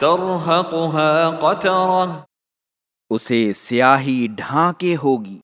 ترهقها قترة اسے سیاہی ڈھانکے ہوگی۔